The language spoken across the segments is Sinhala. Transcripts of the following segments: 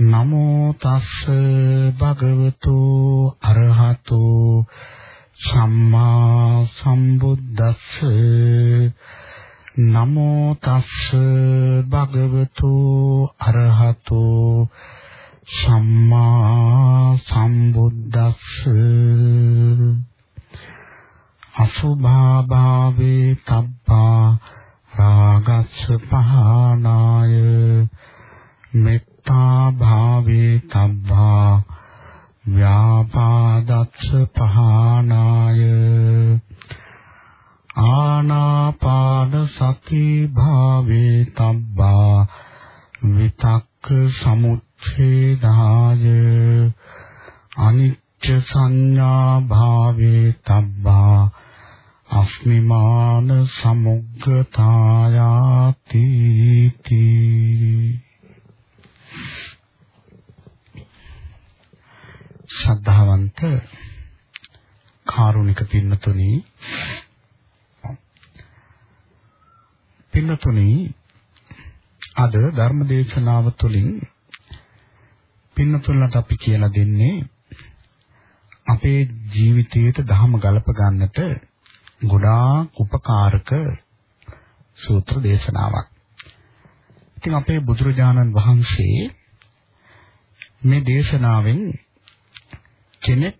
නමෝ තස්ස භගවතු අරහතෝ සම්මා සම්බුද්දස්ස. නමෝ තස්ස භගවතු අරහතෝ සම්මා සම්බුද්දස්ස. අසුභා භාවේ තබ්බා රාගස්ස පහනාය මෙත්තා භාවේ තබ්බා ව්‍යාපාදස්ස පහනාය ආනාපාන සති භාවේ තබ්බා විතක්ක සමුච්ඡේදාය අනිච්ච සංඥා භාවේ තබ්බා අස්මිමාන සමුග්ගතායාති ශ්‍රද්ධාවන්ත කාරුණික පින්නතුනි පින්නතුනි අද ධර්ම දේශනාව තුළින් පින්නතුන්ලට අපි කියලා දෙන්නේ අපේ ජීවිතයට ධහම ගලප ගන්නට ගොඩාක් උපකාරක සූත්‍ර දේශනාවක්. ඉතින් අපේ බුදුරජාණන් වහන්සේ මේ දේශනාවෙන් කෙනෙක්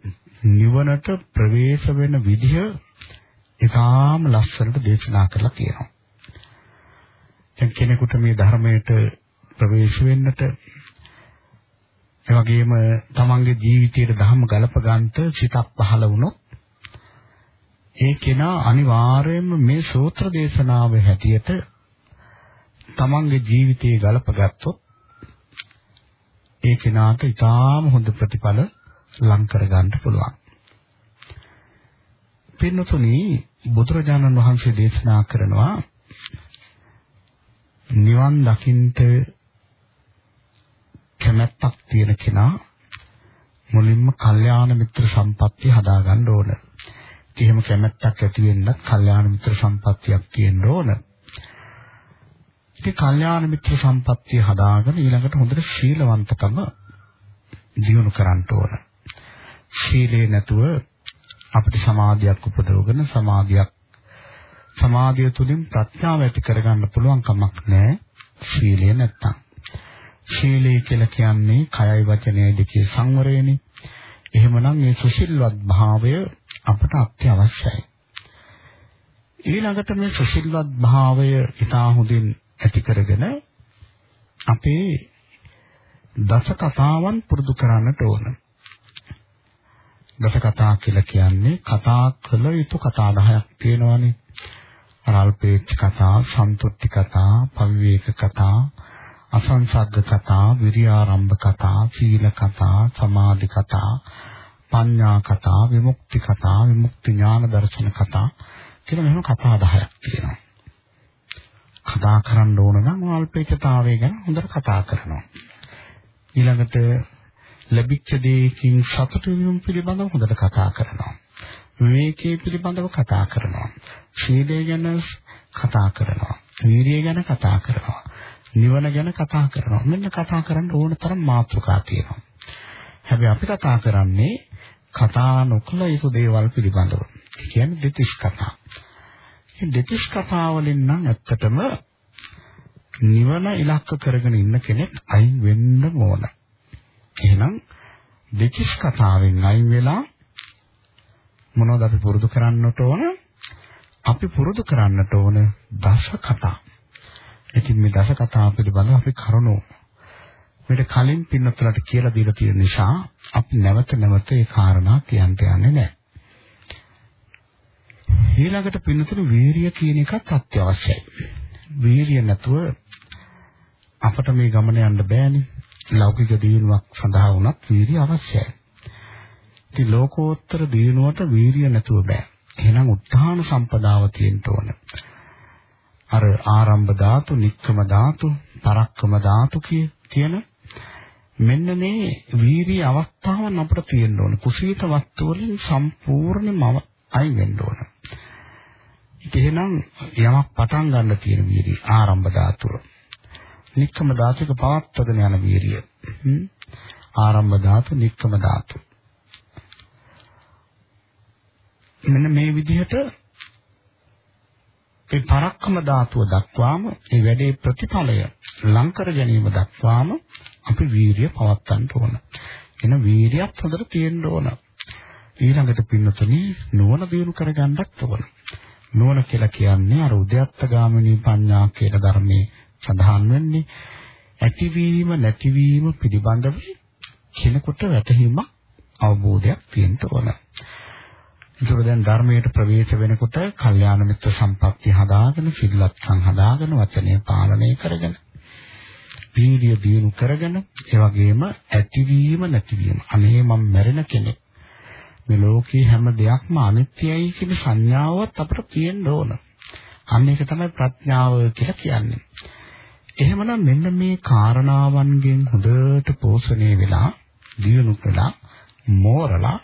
නිවනට ප්‍රවේශ වෙන විදිහ ඉතාම ලස්සනට දේශනා කරලා තියෙනවා. දැන් කෙනෙකුට මේ ධර්මයට ප්‍රවේශ වෙන්නට ඒ වගේම තමන්ගේ ජීවිතයේ ධර්ම ගලප ගන්නට සිතක් පහළ වුණොත් ඒ කෙනා අනිවාර්යයෙන්ම මේ සූත්‍ර දේශනාව හැටියට තමන්ගේ ජීවිතයේ ගලප ගත්තොත් ඒ කෙනාට ඉතාම හොඳ ප්‍රතිඵල ලං කර ගන්න පුළුවන්. පින්නතුනි බුදුරජාණන් වහන්සේ දේශනා කරනවා නිවන් දකින්ට කැමැත්තක් තියෙන කෙනා මුලින්ම කල්යාණ මිත්‍ර සම්පත්තිය හදාගන්න ඕන. එහෙම කැමැත්තක් ඇති වෙන්නත් කල්යාණ මිත්‍ර සම්පත්තියක් තියෙන්න ඕන. ඉතින් කල්යාණ මිත්‍ර සම්පත්තිය හදාගෙන ඊළඟට හොඳට ශීලවන්තකම දියුණු කරන්න ඕන. ශීලේ නැතුව අපිට සමාධියක් උපදවගෙන සමාධියක් සමාධිය තුළින් ප්‍රඥාව ඇති කරගන්න පුළුවන් කමක් නැහැ ශීලය නැත්තම්. ශීලය කියලා කියන්නේ කයයි වචනයයි දෙකේ සංවරයනේ. එහෙමනම් මේ සුසිල්වත් භාවය අපට අත්‍යවශ්‍යයි. ඊළඟට මේ සුසිල්වත් භාවය ඉතා හොඳින් ඇති කරගෙන අපේ දස කතාවන් පුරුදු කරන්නට ඕන. දස කතා කියලා කියන්නේ කතා කළ යුතු කතා 10ක් තියෙනවානේ. අල්පේච්ඡ කතා, සන්තුට්ටි කතා, පවිවේක කතා, අසංසග්ග කතා, විරියාරම්භ කතා, සීල කතා, සමාධි කතා, පඤ්ඤා කතා, විමුක්ති කතා, විමුක්ති ඥාන දර්ශන කතා කියලා මෙහෙම කතා 10ක් තියෙනවා. කතා කරන්න ඕන නම් අල්පේච්ඡතාවය ගැන හොඳට කතා කරනවා. ඊළඟට ලැබිච්ච දෙයකින් සතුටු වීම පිළිබඳව හොඳට කතා කරනවා. විවේකයේ පිළිබඳව කතා කරනවා. ශීලය ගැන කතා කරනවා. වීර්යය ගැන කතා කරනවා. නිවන ගැන කතා කරනවා. මෙන්න කතා කරන්න ඕන තරම් මාතෘකා තියෙනවා. හැබැයි අපි කතා කරන්නේ කතා නොකළ යුතු දේවල් පිළිබඳව. කියන්නේ දෙතිස් කතා. මේ දෙතිස් කතා වලින් නම් ඇත්තටම නිවන ඉලක්ක කරගෙන ඉන්න කෙනෙක් අයින් වෙන්න ඕන. එහෙනම් දෙතිස් කතාවෙන් අයින් වෙලා මොනවද අපි පුරුදු කරන්නට ඕන? අපි පුරුදු කරන්නට ඕන දස කතා. ඉතින් මේ දස කතා පිළිබඳව අපි කරුණු මෙට කලින් පින්නතුලට කියලා දීලා තියෙන නිසා අපි නැවත නැවත ඒ කාරණා කියන්න යන්නේ නැහැ. ඊළඟට පින්නතුළු වීරිය කියන එකත් අත්‍යවශ්‍යයි. වීරිය නැතුව අපට මේ ගමන යන්න බෑනේ. ලෞකික දියුණුවක් සඳහා වුණත් වීරිය අවශ්‍යයි. ඉතින් ලෝකෝත්තර දියුණුවට වීරිය නැතුව බෑ. එහෙනම් උත්හාන සම්පදාව තියෙන්න ඕන. අර ආරම්භ ධාතු, නික්කම ධාතු, පරක්කම ධාතු කියන මෙන්න මේ වීරිය අවස්ථාවන් අපිට තියෙන්න ඕන. කුසීත වස්තු වලින් සම්පූර්ණයෙන්ම අයින් වෙන්න ඕන. එහෙනම් යමක් පටන් ගන්න තියෙන වීරිය ආරම්භ ධාතුව. නික්කම ධාතුක පවත්වගෙන යන වීරිය. ආරම්භ ධාතු, නික්කම ධාතු. මෙන්න මේ විදිහට ඒ පරක්කම ධාතුව දක්වාම ඒ වැඩේ ප්‍රතිඵලය ලං කර ගැනීම දක්වාම අපි වීරිය පවත්වන්න ඕන. එන වීරියත් හොඳට තියෙන්න ඕන. ඊළඟට පින්නතුනි නුවණ දියුණු කරගන්නත් ඕන. නුවණ කියලා කියන්නේ අර උද්‍යත්ත ගාමිනී පඤ්ඤා කියලා ධර්මයේ සඳහන් වෙන්නේ ඇතිවීම නැතිවීම පිළිබඳව කෙනෙකුට වැටහීමක් අවබෝධයක් තියෙන්න ඕන. ඒතර දැන් ධර්මයට ප්‍රවේශ වෙනකොට කල්යාණ මිත්‍ර සම්පත්තිය හදාගෙන සිල්ලත්කම් හදාගෙන වචනය පාලනය කරගෙන වීර්ය දියුණු කරගෙන ඒ වගේම ඇතිවීම නැතිවීම අනේ මම මැරෙන කෙනෙක් මේ ලෝකේ හැම දෙයක්ම අනිත්‍යයි කියන සංඥාවත් අපිට තියෙන්න ඕන. අන්න ඒක තමයි ප්‍රඥාව කියලා කියන්නේ. එහෙමනම් මෙන්න මේ කාරණාවන්ගෙන් හොඳට පෝෂණය වෙලා දියුණු කළා මෝරලා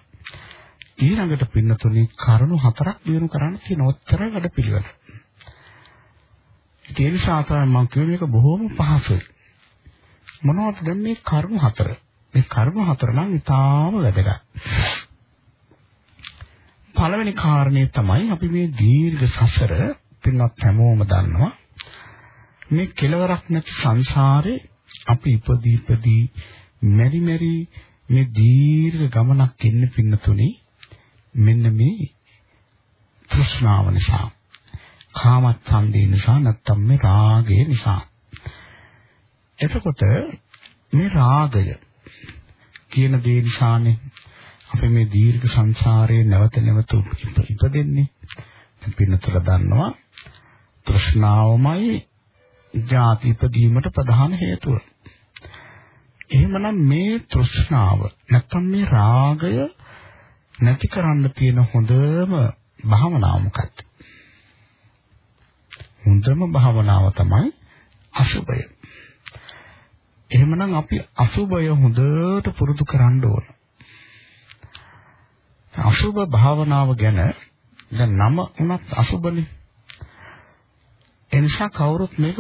ඊළඟට පින්නතුනි කරුණු හතරක් දිනු කරන්න තියෙන උත්තර වැඩ පිළිවෙල. ඒ නිසා තමයි මම කියන එක බොහොම පහසුයි. මොනවද දැන් මේ කරුණු හතර? මේ කරුණු හතර නම් ඉතාම වැදගත්. පළවෙනි කාරණේ තමයි අපි මේ දීර්ඝ සසර පින්වත් හැමෝම දන්නවා. මේ කෙලවරක් නැති සංසාරේ අපි ඉපදී ඉපදී මෙරි මෙරි මේ දීර්ඝ ගමනක් ඉන්න පින්නතුනේ මෙන්න මේ තෘෂ්ණාව නිසා කාමච්ඡන්දේ නිසා නැත්තම් මේ රාගය නිසා එතකොට මේ රාගය කියන දේ නිසානේ අපි මේ දීර්ඝ සංසාරයේ නැවත නැවත ඉපදෙන්නේ පින්නතල දන්නවා තෘෂ්ණාවමයි ජාති ඉපදීමට ප්‍රධාන හේතුව. එහෙමනම් මේ තෘෂ්ණාව නැත්තම් මේ රාගය නැති කරන්න තියෙන හොඳම භාවනාව මොකක්ද? හොඳම භාවනාව තමයි අසුබය. එහෙමනම් අපි අසුබය හොඳට පුරුදු කරන්න ඕන. අසුබ භාවනාව ගැන දැන් නම උනත් අසුබනේ. එනිසා කවුරුත් මේක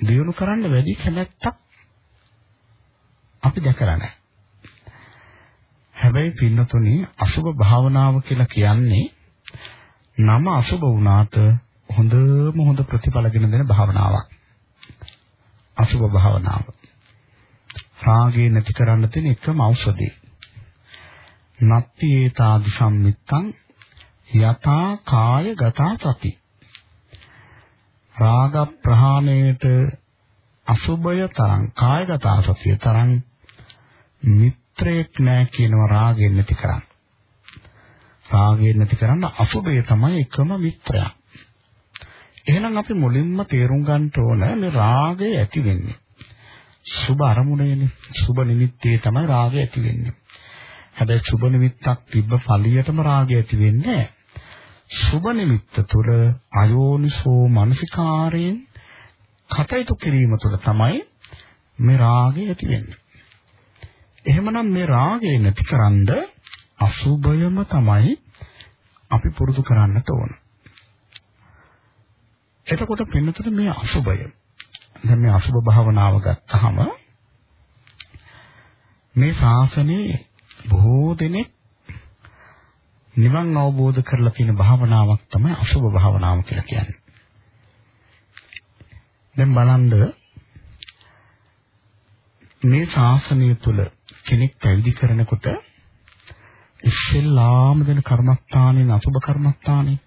දියුණු කරන්න වැඩි කැමැත්තක් අපි දැකලා නැහැ. හැබැයි පින්නතුනි අසුබ භාවනාව කියලා කියන්නේ නම අසුබ වුණාට හොඳම හොඳ ප්‍රතිඵලගෙන දෙන භාවනාවක්. අසුබ භාවනාව. රාගේ නැති කරන්න තියෙන එකම ඖෂධය. නත්ති ඒතාදි සම්මිත්තං යතා කාය ගතා සති. රාග ප්‍රහාණයට අසුබය තරම් කායගත සතිය තරම් මිත්‍රයෙක් නැහැ කියනවා රාගයෙන් නැති කරන්න. රාගයෙන් නැති කරන්න අසුබය තමයි එකම මිත්‍රයා. එහෙනම් අපි මුලින්ම තේරුම් ගන්න ඕන මේ රාගය ඇති වෙන්නේ. සුබ අරමුණේනේ. සුබ නිමිත්තේ තමයි රාගය ඇති වෙන්නේ. හැබැයි සුබ නිමිත්තක් තිබ්බ ඵලියටම රාගය ඇති වෙන්නේ සුබ නිමිත්ත තුළ අයෝනිසෝ මනසිකාරයෙන් කටයුතු කිරීම තුළ තමයි මේ රාගය ඇති වෙන්නේ. එහෙමනම් මේ රාගය නැතිකරන්ද අසුබයම තමයි අපි පුරුදු කරන්නට ඕන. එතකොට පින්නතට මේ අසුබය දැන් මේ අසුබ භාවනාව ගත්තාම මේ ශාසනයේ බොහෝ දෙනෙක් නිවන් අවබෝධ කරලා තියෙන භාවනාවක් තමයි අසුබ භාවනාව කියලා කියන්නේ. දැන් බලන්න මේ ශාසනය තුල කෙනෙක් පැවිදි කරනකොට ඉස්සෙල්ලාම දෙන කර්මස්ථානේ නසුබ කර්මස්ථානේ.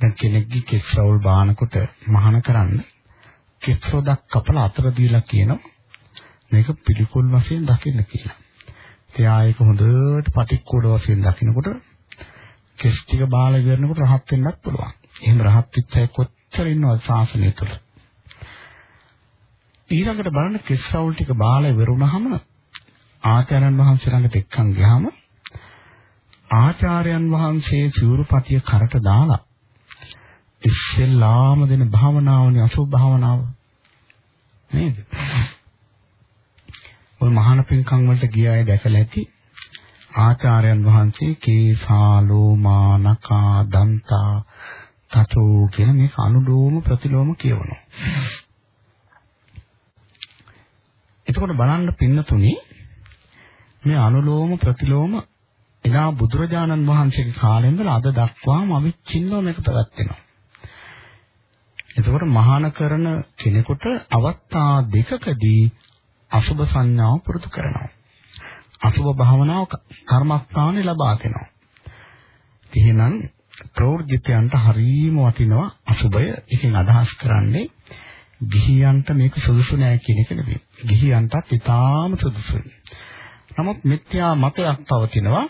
දැන් කෙනෙක්ගේ කෙස් රවුල් බානකොට මහාන කරන්න කෙස් රොදක් කපලා අතර දීලා කියනවා මේක පිළිකුල් වශයෙන් දකින්න කියලා. එයා ඒක හොඳට පටික්කුල වශයෙන් දකිනකොට කෙස් ටික බාල ඉවරනකොට රහත් වෙන්නත් පුළුවන්. එහෙම රහත් වෙච්ච අය කොච්චර ඉන්නවද ශාසනය තුළ? ඊළඟට බලන්න කෙස් රවුල් ටික බාල ඉවරුනහම ආචාර්යයන් වහන්සේ ළඟට එක්කන් ගියාම ආචාර්යයන් වහන්සේ සිවුරුපටිය කරට දාලා ඉස්සෙල්ලාම දෙන භාවනාවනේ අසුභ භාවනාව නේද? ඔය මහාන පින්කම් වලට ගිය අය දැකලා ඇති ආචාර්යයන් වහන්සේ කේසාලෝ මානකා දන්තා තතෝ කියන මේ අනුලෝම ප්‍රතිලෝම කියවනවා. එතකොට බලන්න පින්නතුනේ මේ අනුලෝම ප්‍රතිලෝම එදා බුදුරජාණන් වහන්සේගේ කාලේ ඉඳලා අද දක්වාම අවිච්ඡින්නව මේක පැවැත්වෙනවා. එතකොට මහාන කරන කෙනෙකුට අවස්ථා දෙකකදී අසුබ සංඥාව පුරුදු කරනවා. අසුබ භාවනාව කර්මස්ථානේ ලබා දෙනවා. එහෙනම් ප්‍රවෘජිතයන්ට හරීම වටිනවා අසුබය. එකෙන් අදහස් කරන්නේ ගිහියන්ට මේක සුදුසු නෑ කියන එක නෙවෙයි. ගිහියන්ටත් ඊටාම සුදුසුයි. නමුත් මිත්‍යා මතයක් පවතිනවා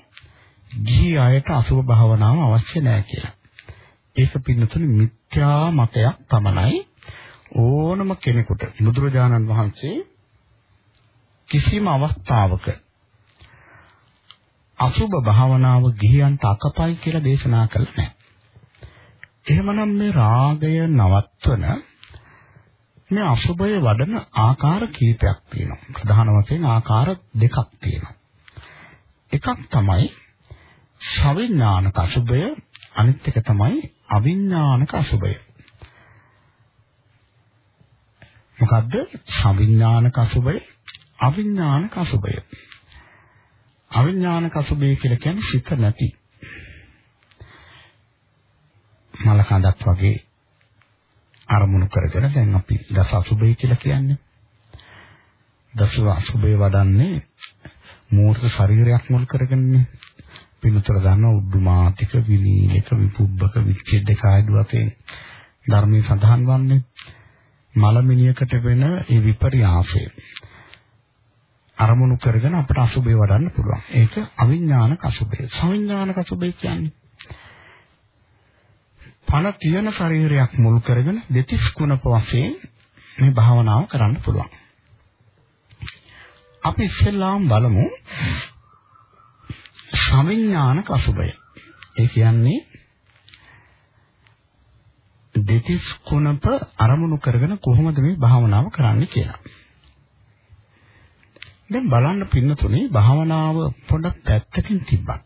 ගිහි අයට අසුබ භාවනාව අවශ්‍ය නෑ කියලා. ඒක පින්නතුනේ මිත්‍යා මතයක් පමණයි ඕනම කෙනෙකුට බුදුරජාණන් වහන්සේ කිසිම අවස්ථාවක අසුබ භාවනාව ගිහියන්ට අකපයි කියලා දේශනා කළේ නැහැ. එහෙමනම් මේ රාගය නවත්වන මේ අසුබය වඩන ආකාර කීපයක් තියෙනවා. ප්‍රධාන වශයෙන් ආකාර දෙකක් තියෙනවා. එකක් තමයි සවිඥානික අසුබය අනිත් එක තමයි අවිඥානික අසුබය. මොකද්ද? සවිඥානික අසුබය අවිඥානික අසුබය. අවිඥානික අසුබය කියලා කියන්නේ සිත නැති. මල කඳක් වගේ අරමුණු කරගෙන දැන් අපි දස අසුබය කියලා කියන්නේ. දස අසුබය වඩන්නේ මූර්ත ශරීරයක් මුල් කරගෙනනේ. පිනුතර ගන්න උද්දුමාතික විනීලක විපුබ්බක විච්ඡේදක ආයු වශයෙන් ධර්මයේ සඳහන් වන්නේ මලමිනියකට වෙන ඒ විපරියාසය අරමුණු කරගෙන අපට අසුබේ වඩන්න පුළුවන්. ඒක අවිඥානික අසුබේ. සවිඥානික අසුබේ කියන්නේ පණ තියෙන ශරීරයක් මුල් කරගෙන දෙතිස් කුණප වශයෙන් මේ භාවනාව කරන්න පුළුවන්. අපි ඉස්සෙල්ලාම බලමු සවිඥානික අසුබය. ඒ කියන්නේ දෙතිස් කුණප අරමුණු කරගෙන කොහොමද මේ භාවනාව කරන්නේ කියලා. දැන් බලන්න පින්නතුනේ භාවනාව පොඩක් පැත්තකින් තිබ්බා.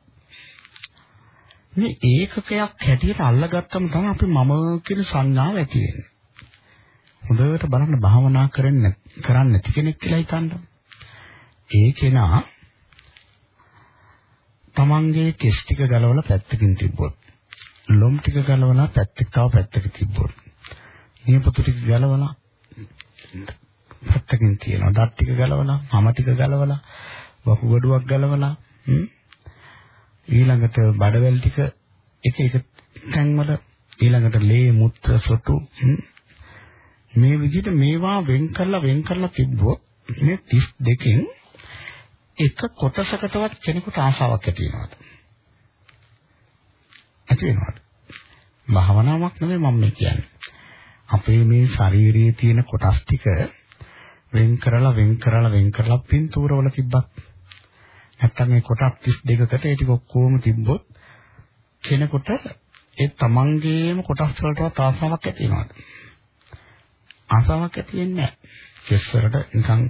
මේ ඒකකයක් හැටියට අල්ලගත්තම තමයි අපි මම කියන සංඥාව ඇති වෙන්නේ. හොඳට බලන්න භාවනා කරන්නේ කරන්නේ නැති කෙනෙක් කියලා හිතන්න. ඒ කෙනා තමන්ගේ කෙස් ටික ගලවලා පැත්තකින් තිබ්බොත් ලොම් ටික ගලවලා පැත්තක තව පැත්තක තිබ්බොත් නියපොතු ටික ගලවලා පැත්තකින් තියනවා. දත් ටික ගලවලා, මම ටික ගලවලා, වකුගඩුවක් ගලවලා, ඊළඟට බඩවැල් ටික එක එක තැන්වල ඊළඟට ලේ මුත්‍ර සොටු මේ විදිහට මේවා වෙන් කරලා වෙන් කරලා තිබ්බොත් මේ 32කින් එක කොටසකටවත් කෙනෙකුට ආසාවක් ඇති වෙනවද? ඇති වෙනවද? භාවනාවක් නෙමෙයි මම කියන්නේ. අපේ මේ ශරීරයේ තියෙන කොටස් ටික වෙන් කරලා වෙන් කරලා වෙන් කරලා පින්තූරවල තිබ්බත් නැත්තම් මේ කොටස් 32කට ඒ ටික ඔක්කොම තිබ්බොත් කෙනෙකුට ඒ තමන්ගේම කොටස් වලටවත් ආසාවක් ඇති වෙනවද? ආසාවක් ඇති වෙන්නේ නැහැ. කෙස්වලට නිකන්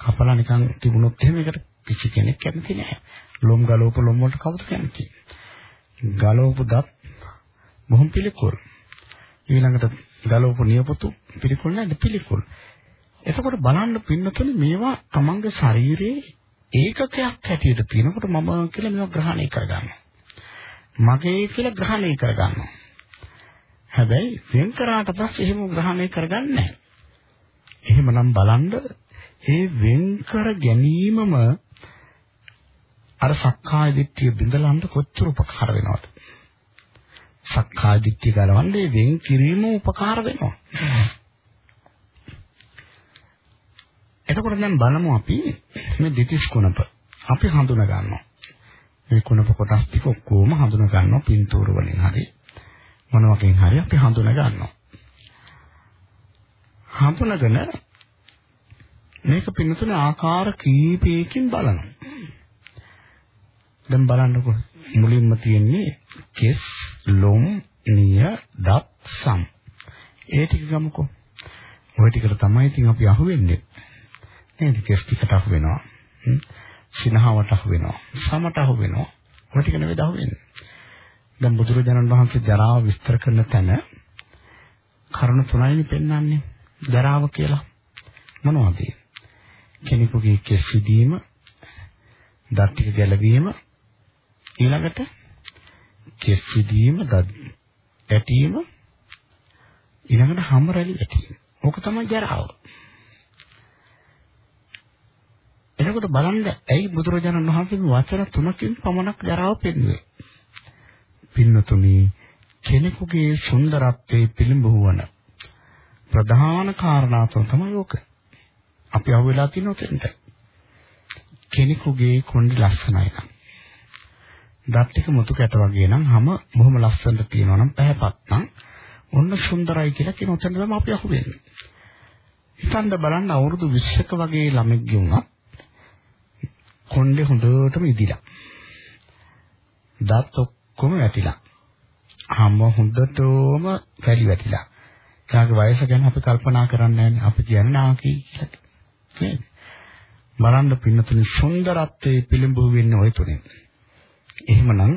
කපලා නිකන් තිබුණොත් එහෙම ඒකට කිසි කෙනෙක් කැමති නැහැ. ලොම් ගලවපු ලොම් වලට කවුද කැමති? ගලවපු දත් බොහොම පිළිකුල්. ඊළඟට ගලවපු නියපොතු පිළිකුල් නැද්ද පිළිකුල්. එතකොට බලන්න පින්නතුනේ මේවා තමන්ගේ ශරීරයේ ඒකකයක් හැටියට තියෙනකොට මම කියලා මේවා ග්‍රහණය කරගන්නවා. මගේ කියලා ග්‍රහණය කරගන්නවා. හැබැයි වෙන් කරාට පස්සේ එහෙම ග්‍රහණය කරගන්නේ නැහැ. එහෙමනම් බලන්න ඒ වෙන් කර ගැනීමම අර සක්කාය දිට්ඨිය බිඳලන්න කොච්චර උපකාර වෙනවද? සක්කාය දිට්ඨිය ගලවන්නේ වෙන් කිරීම උපකාර වෙනවා. එතකොට දැන් බලමු අපි මේ දෙතිස් කුණප අපි හඳුනා ගන්නවා. මේ කුණප කොටස් ටික ඔක්කොම හඳුනා ගන්නවා පින්තූර වලින් හරි මොන වගේන් හරි අපි හඳුනා ගන්නවා. හඳුනගෙන මේක පින්නතුනේ ආකාර කීපයකින් බලනවා. දැන් බලන්නකො මුලින්ම තියෙන්නේ කෙස්, ලොම්, නිය, දත්, සම්. ඒ ටික ගමුකෝ. ওই ටිකට තමයි ඉතින් අපි අහුවෙන්නේ. නේද? කෙස් ටිකට අහු වෙනවා. සිනහවට අහු වෙනවා. සමට අහු වෙනවා. ඔය ටික නෙවෙයි අහු වෙන්නේ. දැන් බුදුරජාණන් වහන්සේ ජරාව විස්තර කරන තැන කරුණ තුනයිනි පෙන්වන්නේ. ජරාව කියලා. මොනවද? කෙනෙකුගේ කෙස් සිදීම, දත් ටික ගැලවීම, ඊළඟට කෙස් සිදීම, දත් ඇටීම, ඊළඟට හැම රැලි ඇටීම. ඕක තමයි ජරාව. එතකොට බලන්න ඇයි බුදුරජාණන් වහන්සේ වචන තුනකින් පමණක් ජරාව පෙන්වුවේ? පින්නතුනි කෙනෙකුගේ සුන්දරත්වයේ පිළිඹුවන ප්‍රධාන කාරණා තමයි ඕක. අපි අහුවෙලා තියෙන උතෙන්ට. කෙනෙකුගේ කොණ්ඩේ ලස්සනයි නම්. දත් ටික මුතු කැට වගේ නම් හැම බොහොම ලස්සනට තියෙනවා නම් පැහැපත් නම් ඔන්න සුන්දරයි කියලා කියන උතෙන්ට තමයි අපි අහුවෙන්නේ. හිතන්න බලන්න අවුරුදු 20ක වගේ ළමෙක්ගේ උනත් කොණ්ඩේ හොඳටම ඉදිලා. දත් ඔක්කොම වැටිලා. හැම හොඳටම රැලි වැටිලා. එයාගේ වයස ගැන අපි කල්පනා කරන්නේ නැහැ. අපි කියන්නේ නාකි කියලා. නේද? බලන්න පින්නතුනි සුන්දරත්වයේ පිළිඹු වෙන්නේ ওই තුනෙන්. එහෙමනම්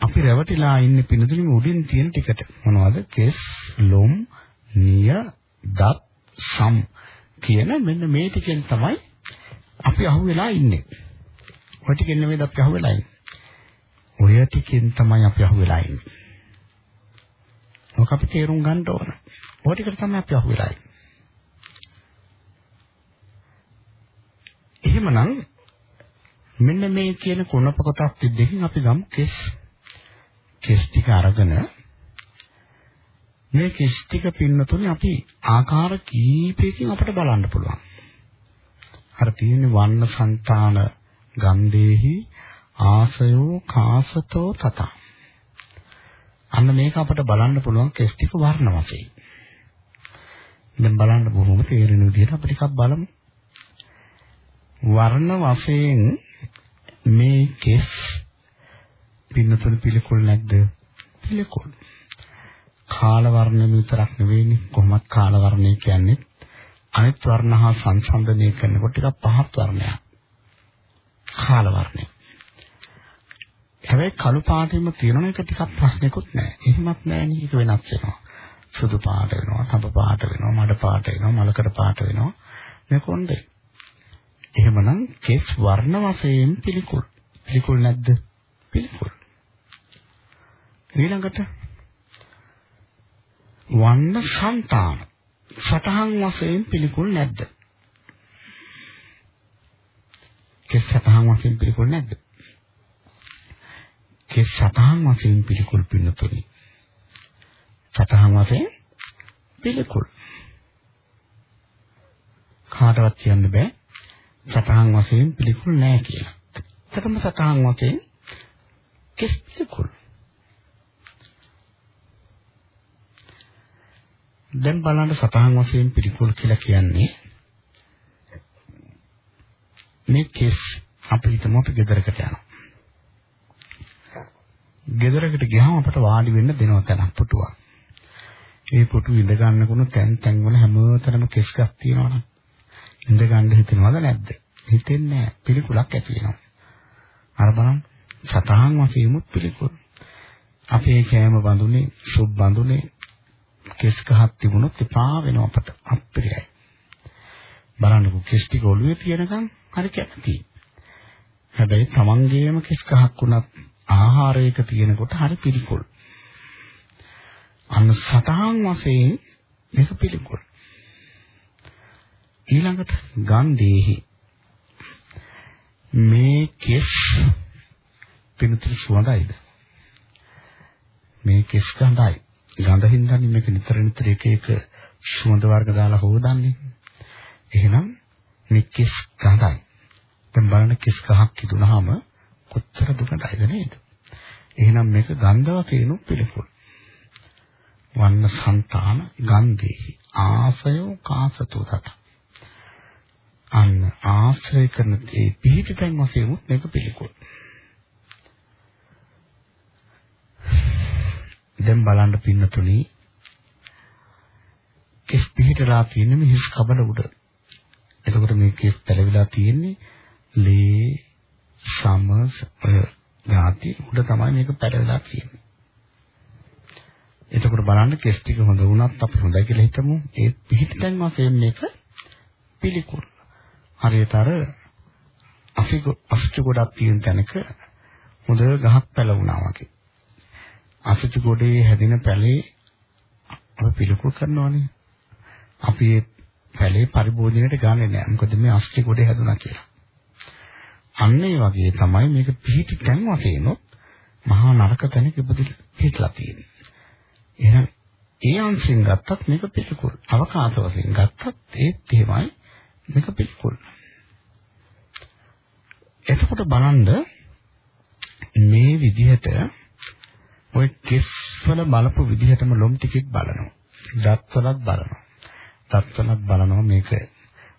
අපි රැවටිලා ඉන්නේ පින්නතුනි උඩින් තියෙන ටිකට. මොනවද? කෙස්, ලොම්, නිය, දත්, සම් කියන මෙන්න මේ ටිකෙන් තමයි අපි අහුවෙලා ඉන්නේ. ඔය ටිකෙන් නෙමෙයි අපි අහුවෙලා ඉන්නේ. ඔය ටිකෙන් තමයි අපි අහුවෙලා ඉන්නේ. මොකක් අපි තේරුම් ගන්න ඕන. ඔය ටිකට තමයි අපි අහුවෙලා ඉන්නේ. එහෙමනම් මෙන්න මේ කියන කුණප කොටස් දෙකකින් අපි ගමු කෙස් කෙස් ටික අරගෙන මේ කෙස් ටික පින්නතුනේ අපි ආකාර කීපයකින් අපිට බලන්න පුළුවන්. අර තියෙන වන්න సంతාන ගන්ධේහි ආසයෝ කාසතෝ තත. අන්න මේක අපිට බලන්න පුළුවන් කෙස් ටික වර්ණ වශයෙන්. දැන් බලන්න බොහොම තේරෙන විදිහට අපි ටිකක් බලමු. වර්ණ වශයෙන් මේ කෙස් පින්නතුන පිළිකුල් නැද්ද? පිළිකුල්. කාල වර්ණය විතරක් නෙවෙයිනේ කොහොමත් කාල වර්ණය කියන්නේ අනිත් වර්ණ හා සංසන්දනය කරනකොට ටිකක් පහත් වර්ණයක්. කාල වර්ණය. හැබැයි කළු පාටින්ම තියෙන එක ටිකක් ප්‍රශ්නකුත් නැහැ. එහෙමත් නැහැ නේ ඒක වෙනස් වෙනවා. සුදු පාට වෙනවා, තඹ පාට වෙනවා, මඩ පාට වෙනවා, මලකඩ පාට වෙනවා. මේ කොණ්ඩේ. එහෙමනම් කෙස් වර්ණ වශයෙන් පිළිකුල්. පිළිකුල් නැද්ද? පිළිකුල්. ඊළඟට වන්න సంతාන සතහන් වශයෙන් පිළිකුල් නැද්ද? කෙස් සතහන් වශයෙන් පිළිකුල් නැද්ද? කෙස් සතහන් වශයෙන් පිළිකුල් පින්නතුනි. සතහන් වශයෙන් පිළිකුල්. කාටවත් කියන්න බෑ සතහන් වශයෙන් පිළිකුල් නැහැ කියලා. එකම සතහන් වශයෙන් කෙස් පිළිකුල්. දැන් බලන්න සතහන් වශයෙන් පිළිකුල් කියලා කියන්නේ මේ කෙස් අපි හිතමු අපි ගෙදරකට යනවා. ගෙදරකට ගියාම අපට වාඩි වෙන්න දෙනවා තැනක් පුටුවක්. ඒ පුටු ඉඳ ගන්නකුණු තැන් තැන් වල හැමතැනම කෙස් ගස් තියෙනවනේ. ඉඳ ගන්න හිතනවද නැද්ද? හිතෙන්නේ නැහැ. පිළිකුලක් ඇති වෙනවා. අර බලන්න සතහන් වශයෙන්මුත් පිළිකුල්. අපේ කෑම බඳුනේ, සුබ් බඳුනේ කෙස් ගහක් තිබුණොත් එපා වෙනවා අපට. අප්‍රියයි. බලන්නකෝ කෙස් ටික ඔළුවේ තියෙනකන් හරි කැමතියි. හැබැයි තමන්ගේම කෙස් ගහක් වුණත් ආහාරයක තියෙනකොට හරි පිළිකුල්. අන්න සතහන් වශයෙන් මේක පිළිකුල්. ඊළඟට ගන්ධේහි මේ කෙස් පින්තුරු සුවඳයිද? මේ කෙස් ගඳයි. ගඳ හින්දානේ මේක නිතර නිතර එක එක සුවඳ වර්ග දාලා හොදන්නේ. එහෙනම් මේ කෙස් ගඳයි. දැන් බලන්න කෙස් ගහක් කිදුනහම කොච්චර දුකටයිද නේද? එහෙනම් මේක ගන්ධව තේනු පිළිකුල්. වන්න సంతාන ගන්ධේහි ආසයෝ කාසතෝ තත. අන්න ආශ්‍රය කරන ඒ පිහිටිතෙන් වශයෙන් මේක පිළිකුල්. දැන් බලන්න පින්නතුනි කෙස් පිහිටලා තියෙන්නේ මේ හිස් කබල උඩ. එතකොට මේ කෙස් පැලවිලා තියෙන්නේ ලේ සම ඥාති උඩ තමයි මේක පැලවිලා තියෙන්නේ. එතකොට බලන්න කෙස් ටික හොඳ වුණත් අපි හොඳයි කියලා හිතමු. ඒ පිහිටෙන් වශයෙන් මේක පිළිකුල්. හරියට අර අසුචි ගොඩක් තියෙන තැනක හොඳ ගහක් පැලවුණා වගේ. අසුචි ගොඩේ හැදෙන පැලේ අපි පිළිකුල් කරනවානේ. අපි ඒ පැලේ පරිභෝජනයට ගන්නෙ නෑ. මොකද මේ අසුචි ගොඩේ හැදුනා කියලා. අන්න ඒ වගේ තමයි මේක පිහිටි තැන් වශයෙන්ොත් මහා නරක තැනක ඉපදිලා තියෙන්නේ. එහෙනම් ඒ අංශෙන් ගත්තත් මේක පිළිකුල්. අවකාශ වශයෙන් ගත්තත් ඒත් එහෙමයි මේක පිළිකුල්. එතකොට බලන්න මේ විදිහට ඔය කෙස් වල බලපු විදිහටම ලොම් ටිකෙත් බලනවා. දත් වලත් බලනවා. දත් වලත් බලනවා මේක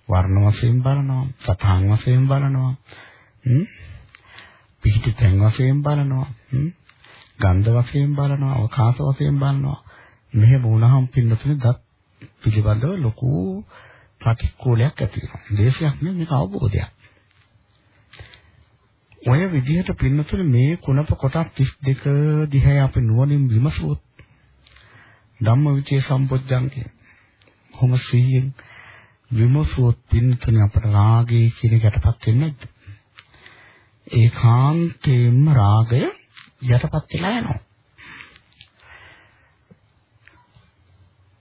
වර්ණ වශයෙන් බලනවා, සතහන් වශයෙන් බලනවා. හ්ම් පිහිටි තැන් වශයෙන් බලනවා. හ්ම් ගන්ධ වශයෙන් බලනවා, අවකාශ වශයෙන් බලනවා. මෙහෙම වුණාම පින්නතුනේ දත් පිළිබඳව ලොකු ප්‍රතිකූලයක් ඇති වෙනවා. දේශයක් නෙමෙයි මේක අවබෝධයක්. ඔය විදිහට පින්නතුනේ මේ කුණප කොටස් 32 දිහා අපි නුවණින් විමසුවොත් ධම්මවිචේ සම්පොඥංකේ කොහොම සිහියෙන් විමසුවොත් පින්නතුනේ අපට රාගය කියන එකටපත් වෙන්නේ නැද්ද? ඒකාන්තයෙන්ම රාගය යටපත් වෙලා යනවා.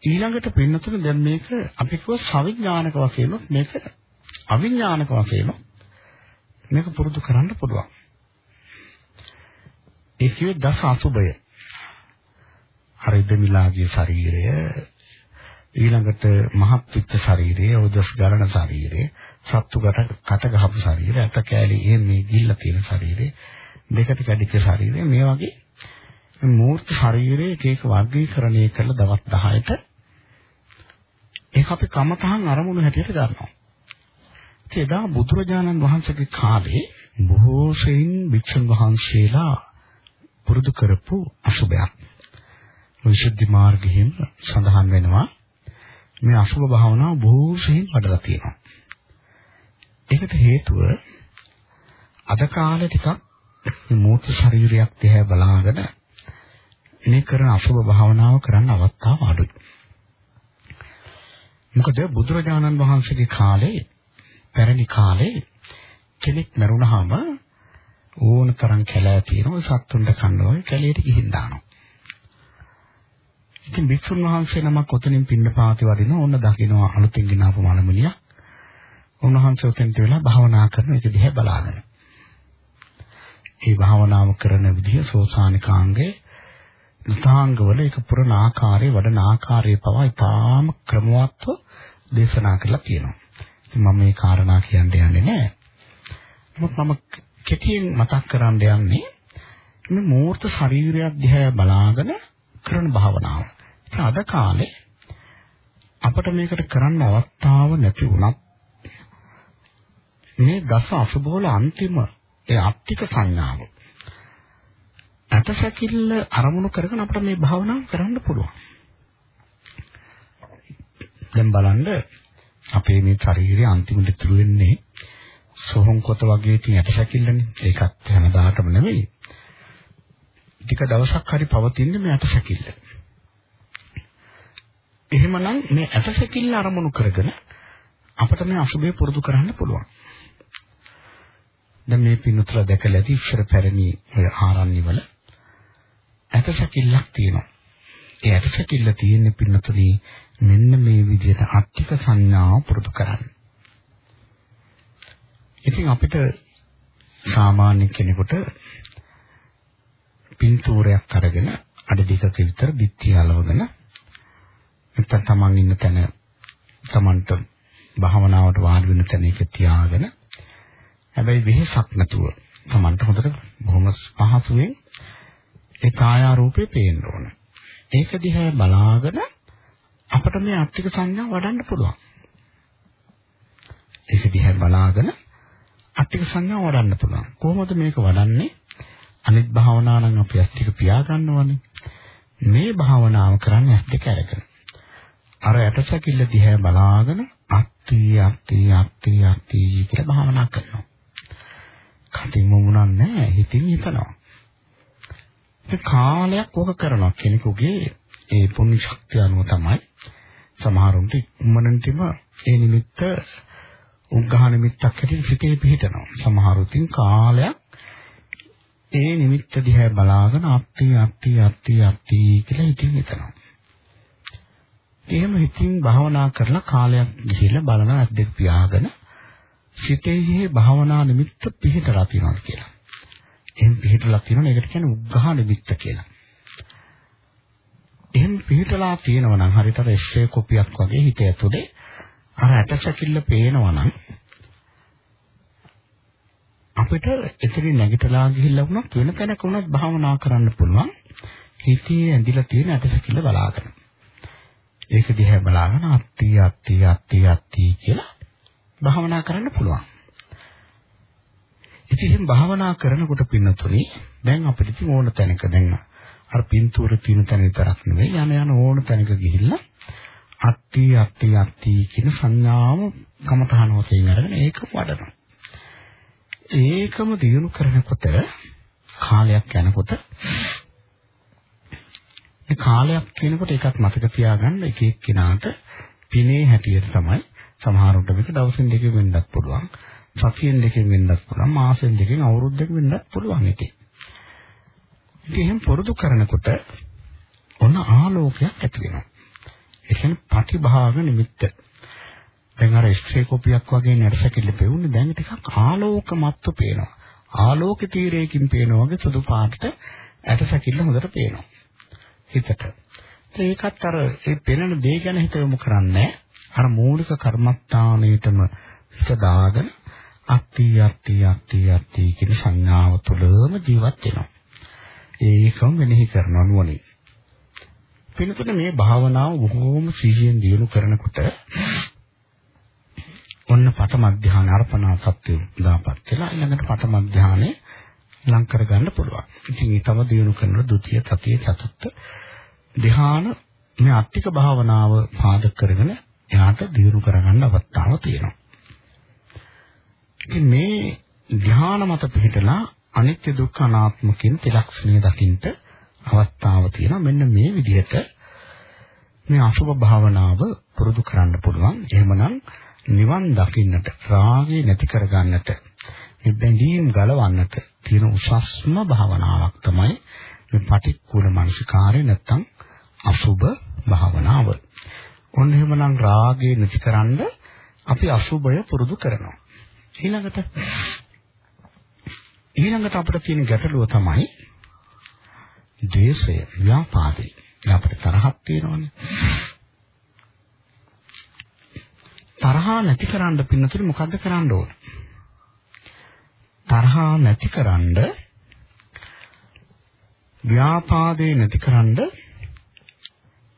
ඊළඟට පින්නතුනේ දැන් මේක අපි කිව්ව සවිඥානික වශයෙන් මේක අවිඥානික වශයෙන් මේක පුරුදු කරන්න පුළුවන්. ඒ කියේ දස අසුබය. හරිද මිලාගේ ශරීරය ඊළඟට මහත් පිච්ච ශරීරය, ඕජස් ගලන ශරීරය, සත්තු කට ගහපු ශරීරය, අට කෑලි මේ ගිල්ල තියෙන ශරීරය, දෙකට කැඩිච්ච ශරීරය මේ වගේ මූර්ත ශරීරයේ එක එක වර්ගීකරණය කරලා දවස් 10ට ඒක අපි කමතහන් අරමුණු හැටියට ගන්නවා. එදා බුදුරජාණන් වහන්සේගේ කාලේ බොහෝ සෙයින් වික්ෂුන් වහන්සේලා පුරුදු කරපු අසුබයක්. විසුද්ධි මාර්ගයෙන් සඳහන් වෙනවා මේ අසුබ භාවනාව බොහෝ සෙයින් වඩලා තියෙනවා. ඒකට හේතුව අද කාලේ ටිකක් මූර්ත ශරීරයක් දිහා බලාගෙන මේ කරන අසුබ භාවනාව කරන්න අවස්ථාව අඩුයි. මොකද බුදුරජාණන් වහන්සේගේ කාලේ පැරණි කාලේ කෙනෙක් මරුණාම ඕන තරම් කැලෑ තියෙනවා සත්තුන්ට කන්නවා කැලේට ගිහින් දානවා. ඉතින් භික්ෂුන් වහන්සේ නමක් ඔතනින් පින්නපාති වඩිනවා ඕන දකින්නවා අලුතින් ගෙනාවු මලමුලිය. උන්වහන්සේ උතෙන්ට වෙලා භාවනා කරන එක දිහා බලාගෙන. මේ භාවනාව කරන විදිහ සෝසානිකාංගේ විතාංගවල ඒක පුරණ ආකාරයේ වඩන ආකාරයේ පවා ඊටාම ක්‍රමවත්ව දේශනා කරලා තියෙනවා. ඉතින් මම මේ කාරණා කියන්න යන්නේ නැහැ. නමුත් මම කෙටියෙන් මතක් කරන්න යන්නේ මේ මූර්ත ශරීරයක් දිහා බලාගෙන කරන භාවනාව. ඉතින් අද කාලේ අපිට මේකට කරන්න අවස්ථාව නැති වුණත් මේ දස අසුබවල අන්තිම ඒ අට්ටික සංඥාව ඇටසැකිල්ල අරමුණු කරගෙන අපිට මේ භාවනාව කරන්න පුළුවන්. දැන් බලන්න අපේ මේ ශරීරයේ අන්තිමට ඉතුරු වෙන්නේ සොහොන් කොට වගේ තියෙන ඇටසැකිල්ලනේ. ඒකත් හැමදාටම නෙමෙයි. ටික දවසක් හරි පවතින්නේ මේ ඇටසැකිල්ල. එහෙමනම් මේ ඇටසැකිල්ල අරමුණු කරගෙන අපිට මේ අසුබේ පුරුදු කරන්න පුළුවන්. දැන් මේ පින්තුලා දැකලා ඇති ඉස්සර පැරණි ඔය ආරණ්‍ය වල ඇටසැකිල්ලක් තියෙනවා. ඒ ඇටසැකිල්ල තියෙන පින්නතුනේ මෙන්න මේ විදිහට අට්ටික සංඥාව පුරුදු කරන්න. ඉතින් අපිට සාමාන්‍ය කෙනෙකුට පින්තූරයක් අරගෙන අඩ දෙකක විතර බිත්ති අලවගෙන නැත්නම් තමන් ඉන්න තැන තමන්ට භාවනාවට වාඩි වෙන තැන එක තියාගෙන හැබැයි වෙහසක් නැතුව තමන්ට හොඳට බොහොම පහසුවෙන් ඒ කායාරූපේ පේන්න ඕන. ඒක දිහා බලාගෙන අපිට මේ අට්ටික සංඥා වඩන්න පුළුවන්. ඒක දිහා බලාගෙන අට්ටික සංඥා වඩන්න පුළුවන්. කොහොමද මේක වඩන්නේ? අනිත් භාවනා නම් අපි අට්ටික පියා ගන්නවනේ. මේ භාවනාව කරන්නේ අට්ටික අරගෙන. අර ඇටසැකිල්ල දිහා බලාගෙන අත්ති අත්ති අත්ති අත්ති කියලා භාවනා කරනවා. කටින් මොමුණක් නැහැ හිතින් හිතනවා. ඒ කාලයක් ඕක කරනවා කෙනෙකුගේ ඒ පුණ්‍ය ශක්තිය අනුව තමයි සමහරුන්ට ඉක්මනටම ඒ නිමිත්ත උග්ඝහ නිමිත්තක් හැටියට සිතේ පිහිටනවා. සමහරු තින් කාලයක් ඒ නිමිත්ත දිහා බලාගෙන අත්ති අත්ති අත්ති අත්ති කියලා හිතින් හිතනවා. එහෙම හිතින් භාවනා කරලා කාලයක් ගිහිල්ලා බලන ඇස් දෙක පියාගෙන සිතේ භාවනා නිමිත්ත පිහිටලා තියෙනවා කියලා. එහෙම පිහිටලා තියෙනවා ඒකට කියන්නේ උග්ඝහ නිමිත්ත කියලා. එහෙම පිහිටලා තියෙනවා නම් හරියට රෙස්සේ කොපියක් වගේ හිත ඇතුලේ අර ඇටසැකිල්ල පේනවා නම් අපිට එතනින් නැගිටලා ගිහිල්ලා වුණත් වෙන තැනක වුණත් භාවනා කරන්න පුළුවන් හිතේ ඇඳිලා තියෙන ඇටසැකිල්ල බලාගෙන. ඒක දිහා බලාගෙන අත්ති අත්ති අත්ති අත්ති කියලා භාවනා කරන්න පුළුවන්. ඉතින් භාවනා කරනකොට පින්නතුනි දැන් අපිට ඉතින් ඕන තැනක දැන් අර පින්තූර තියෙන තැන විතරක් නෙවෙයි යන යන ඕන තැනක ගිහිල්ලා අත්ති අත්ති අත්ති කියන සංඥාව කමතහන වශයෙන් අරගෙන ඒක වඩනවා. ඒකම දිනු කරනකොට කාලයක් යනකොට මේ කාලයක් කියනකොට එකක් මතක තියාගන්න එක එක්කිනාට පිනේ හැටියට තමයි සමහරවිට මේක දවසින් දෙකකින් වෙන්නත් පුළුවන් සතියෙන් දෙකකින් වෙන්නත් පුළුවන් මාසෙන් දෙකකින් අවුරුද්දකින් වෙන්නත් පුළුවන් ඉතින් ඉතින් එහෙම පුරුදු කරනකොට ඔන්න ආලෝකයක් ඇති වෙනවා ඒ කියන්නේ ප්‍රතිභාග නිමිත්ත. දැන් අර ස්ත්‍රී කොපියක් වගේ නැරසකිල්ල පෙවුනේ දැන් ටිකක් ආලෝකමත්ව පේනවා. ආලෝක තීරයකින් පේනවා වගේ සුදු පාටට ඇටසකිල්ල හොඳට පේනවා. හිතට. ඒකත් අර ඒ පෙනෙන දේ ගැන හිත යොමු කරන්නේ අර මූලික කර්මස්ථානයේටම හිත දාගෙන අත්ති අත්ති අත්ති අත්ති කියන සංඥාව තුළම ජීවත් වෙනවා. ඒකම මෙනෙහි කරනවා නුවණින්. පිළිතුර මේ භාවනාව බොහෝම සිහියෙන් දියුණු කරනකොට ඔන්න පඨම ධ්‍යාන අර්පණා සත්‍ය උදාපත් වෙලා ඊළඟට පඨම ධ්‍යානෙ ලං කරගන්න පුළුවන්. ඉතින් ඒ තව දියුණු කරන ဒုတိ ය, තතිය, චතුර්ථ ධ්‍යාන මේ අට්ටික භාවනාව පාදක කරගෙන එයාට දියුණු කරගන්න අවස්ථාව තියෙනවා. ඉතින් මේ ධ්‍යාන මත පිහිටලා අනිත්‍ය දුක්ඛ අනාත්ම කියන ත්‍රිලක්ෂණය දකින්න අවස්ථාව තියෙනවා. මෙන්න මේ විදිහට මේ අසුභ භාවනාව පුරුදු කරන්න පුළුවන්. එහෙමනම් නිවන් දකින්නට, රාගය නැති කරගන්නට, මේ බැඳීම් ගලවන්නට තියෙන උසස්ම භාවනාවක් තමයි මේ පටික්කුල මානසිකාරය නැත්තම් අසුභ භාවනාව. ඔන්න එහෙමනම් රාගය නැතිකරන්න අපි අසුභය පුරුදු කරනවා. ඊළඟට ඊළඟට අපිට තියෙන ගැටලුව තමයි ද්වේෂය, ව්‍යාපාදේ. අපිට තරහක් තියෙනවනේ. තරහා නැතිකරන්න පින්නතුනේ මොකද්ද කරන්න ඕන? තරහා නැතිකරන්න ව්‍යාපාදේ නැතිකරන්න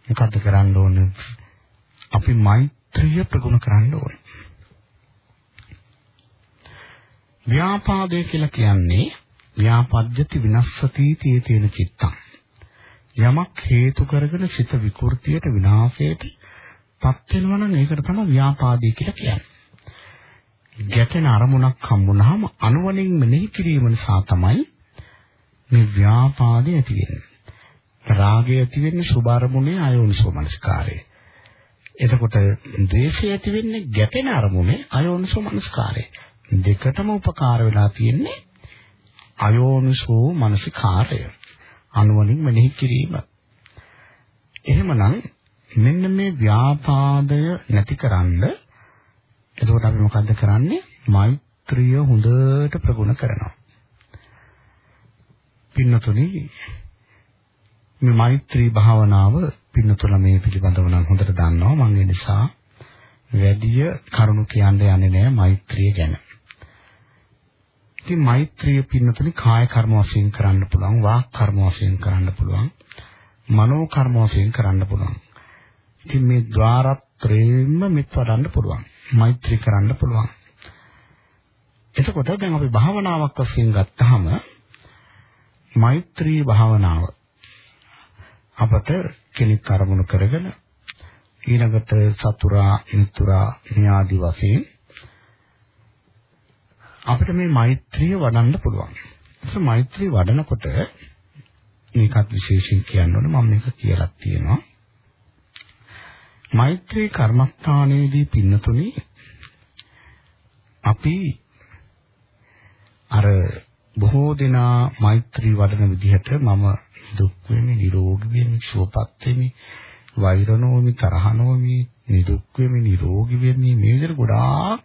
මොකද්ද කරන්න ඕන? අපි මෛත්‍රිය ප්‍රගුණ කරන්න ඕන. ව්‍යාපාදේ කියලා කියන්නේ ව්‍යාපද්‍යති විනස්සති තේ තේන චිත්තං යමක් හේතු කරගෙන සිත විකෘතියට විනාශයට පත් වෙනවා නම් ඒකට තමයි ව්‍යාපාදී කියලා කියන්නේ. ගැටෙන අරමුණක් හම්බුනහම අනුවණින් මෙනෙහි කිරීම නිසා තමයි මේ ව්‍යාපාදේ ඇති වෙන්නේ. රාගය ඇති වෙන්නේ සුභ අරමුණේ අයෝනිසෝ මනස්කාරය. එතකොට ද්වේෂය ඇති වෙන්නේ ගැටෙන අරමුණේ අයෝනිසෝ මනස්කාරය. දෙකටම උපකාර වෙලා තියෙන්නේ අයෝනිසෝ මනසිකාරය අනුවණින් මෙනෙහි කිරීම. එහෙමනම් මෙන්න මේ ව්‍යාපාදය නැතිකරන්න එතකොට අපි මොකද්ද කරන්නේ? මෛත්‍රිය මෛත්‍රිය හොඳට ප්‍රගුණ කරනවා. පින්නතුනි මේ මෛත්‍රී භාවනාව පින්නතුල මේ පිළිබඳව නම් හොඳට දන්නවා මම ඒ නිසා වැඩි කරුණු කියන්න යන්නේ නැහැ මෛත්‍රිය ගැන. ඉතින් මෛත්‍රිය පින්නතුනි කාය කර්ම වශයෙන් කරන්න පුළුවන් වාක් කර්ම වශයෙන් කරන්න පුළුවන් මනෝ කර්ම වශයෙන් කරන්න පුළුවන්. ඉතින් මේ ద్వාරත්‍රයෙන්ම මෙත් වඩන්න පුළුවන්. මෛත්‍රී කරන්න පුළුවන්. එතකොට දැන් අපි භාවනාවක් වශයෙන් ගත්තාම මෛත්‍රී භාවනාව අපට කෙනෙක් අරමුණු කරගෙන ඊළඟට සතුරා මිතුරා මේ ආදි වශයෙන් අපිට මේ මෛත්‍රිය වඩන්න පුළුවන්. ඒක මෛත්‍රිය වඩනකොට මේකත් විශේෂයෙන් කියන්න ඕනේ මම මේක කියලා තියෙනවා. මෛත්‍රී කර්මස්ථානයේදී පින්නතුනි අපි අර බොහෝ දෙනා මෛත්‍රී වඩන විදිහට මම දුක් වෙමි නිරෝගී වෙමි සුවපත් වෙමි වෛර නොවමි තරහ නොවමි නිදුක් වෙමි නිරෝගී වෙමි මේ විදිහට ගොඩාක්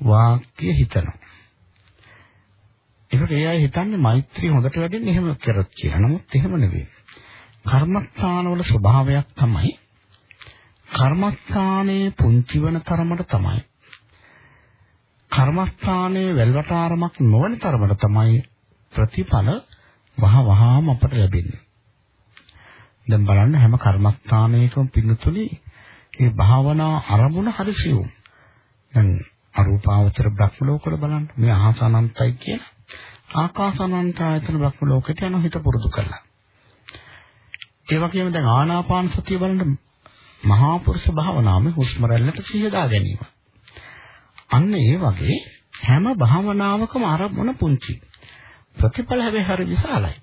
වාක්‍ය හිතනවා ඒකට ඒ අය හිතන්නේ මෛත්‍රී හොඳට වැඩෙන්නේ එහෙම කරොත් කියලා. නමුත් එහෙම නෙවෙයි. කර්මස්ථානවල ස්වභාවයක් තමයි කර්මස්ථානයේ පුංචි වෙන තරමට තමයි කර්මස්ථානයේ වැල්වටාරමක් නොවන තරමට තමයි ප්‍රතිඵල වහ වහාම අපට ලැබෙන්නේ. දැන් බලන්න හැම කර්මස්ථානයකම පින්නතුලි මේ භාවනා අරමුණ හරිසියුම්. දැන් අරූපාවචර බ්‍රහ්ම ලෝකවල බලන්න මේ අහස අනන්තයි කියන ආකාසානන්ත ආයතන බ්‍රහ්ම ලෝකෙට යන හිත පුරුදු කරලා. ඒ වගේම දැන් ආනාපාන සතිය බලන්න මහා පුරුෂ භාවනාවේ හුස්ම රැල්ලට සියදා ගැනීම. අන්න ඒ වගේ හැම භාවනාවකම ආරම්භන පුංචි. ප්‍රතිඵල හැබැයි හරි විශාලයි.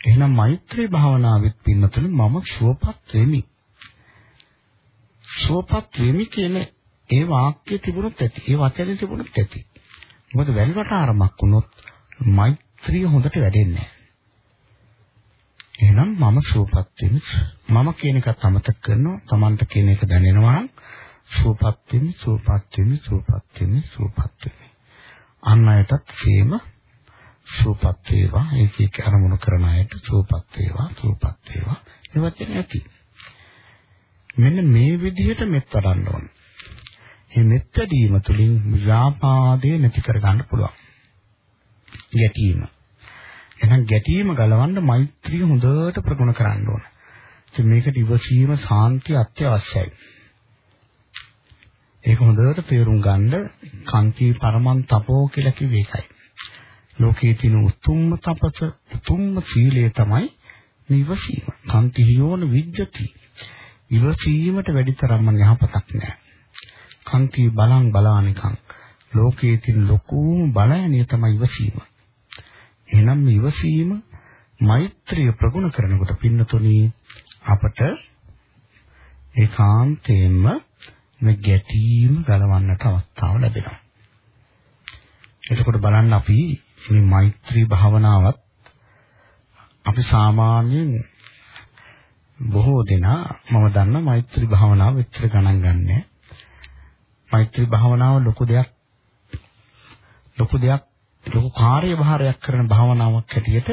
එහෙනම් මෛත්‍රී භාවනාවෙත් පින්නතුනේ මම සුවපත් වෙමි. සුවපත් වෙමි කියන ඒ වාක්‍ය තිබුණොත් ඇති. ඒ වචනේ තිබුණොත් ඇති. මොකද වැල්වට ආරම්භක් වුණොත් මෛත්‍රිය හොඳට වැඩෙන්නේ එහෙනම් මම සුවපත් වෙමි. මම කියන එකත් අමතක කරනවා. Tamanට කියන එක දැනෙනවා නම් සුවපත් වෙමි, සුවපත් වෙමි, සුවපත් වෙමි, සුවපත් වෙමි. අන් අයටත් සේම සුවපත් වේවා. ඒක එක්ක අරමුණු කරන අයට සුවපත් වේවා, සුවපත් වේවා. ඒ වචනේ ඇති. මෙන්න මේ විදිහට මෙත් වඩන්න ඕනේ. මේ මෙත් වැඩීම තුළින් ව්‍යාපාදේ නැති කර ගන්න පුළුවන්. ගැටීම. එහෙනම් ගැටීම ගලවන්න මෛත්‍රිය හොඳට ප්‍රගුණ කරන්න ඕන. ඉතින් මේකට ඉවසීම සාන්තිය අත්‍යවශ්‍යයි. ඒක හොඳට තේරුම් ගන්න කන්ති පරමන් තපෝ කියලා කිව්වේ ඒකයි. ලෝකයේ තියෙන උතුම්ම තපස උතුම්ම සීලය තමයි නිවසීම. කන්ති හියෝන විජ්ජති. ඉවසීමට වැඩිතරම්ම යහපතක් නෑ. කන්ති බලං බලානිකං ලෝකයේ තියෙන ලොකුම බලයනිය තමයි ඉවසීම. එහෙනම් මේ ඉවසීම මෛත්‍රිය ප්‍රගුණ කරනකොට පින්නතුණි අපට ඒකාන්තයෙන්ම මේ ගැටීම් ගලවන්නට අවස්ථාව ලැබෙනවා. එතකොට බලන්න අපි මේ මෛත්‍රී භාවනාවත් අපි සාමාන්‍යයෙන් බොහෝ දෙනා මම දන්න මෛත්‍රී භාවනාව විතර ගණන් ගන්නෑ. මෛත්‍රී භාවනාව ලොකු දෙයක් ලොකු දෙයක් ලොකු කාර්යභාරයක් කරන භාවනාවක් හැටියට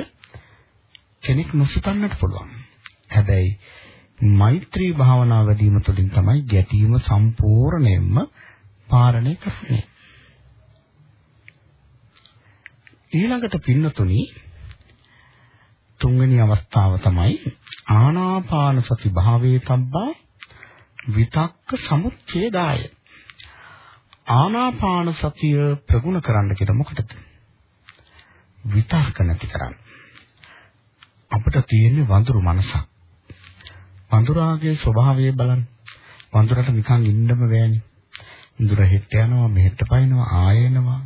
කෙනෙක් නොසිතන්නට පුළුවන්. හැබැයි මෛත්‍රී භාවනාව වැඩිම තුළින් තමයි ගැටීම සම්පූර්ණයෙන්ම පාලනය කරන්නේ. ඊළඟට පින්නතුනි තුන්වෙනි අවස්ථාව තමයි ආනාපාන සති භාවයේ තබ්බා විතක්ක සමුච්ඡේදාය ආනාපාන සතිය ප්‍රගුණ කරන්න කියලා මොකටද? විතර්ක නැති කරන්න. අපිට තියෙන්නේ වඳුරු මනසක්. වඳුරාගේ ස්වභාවය බලන්න. වඳුරට නිකන් ඉන්නම බෑනේ. වඳුර හෙට යනවා මෙහෙට පයින්නවා ආයෙනවා.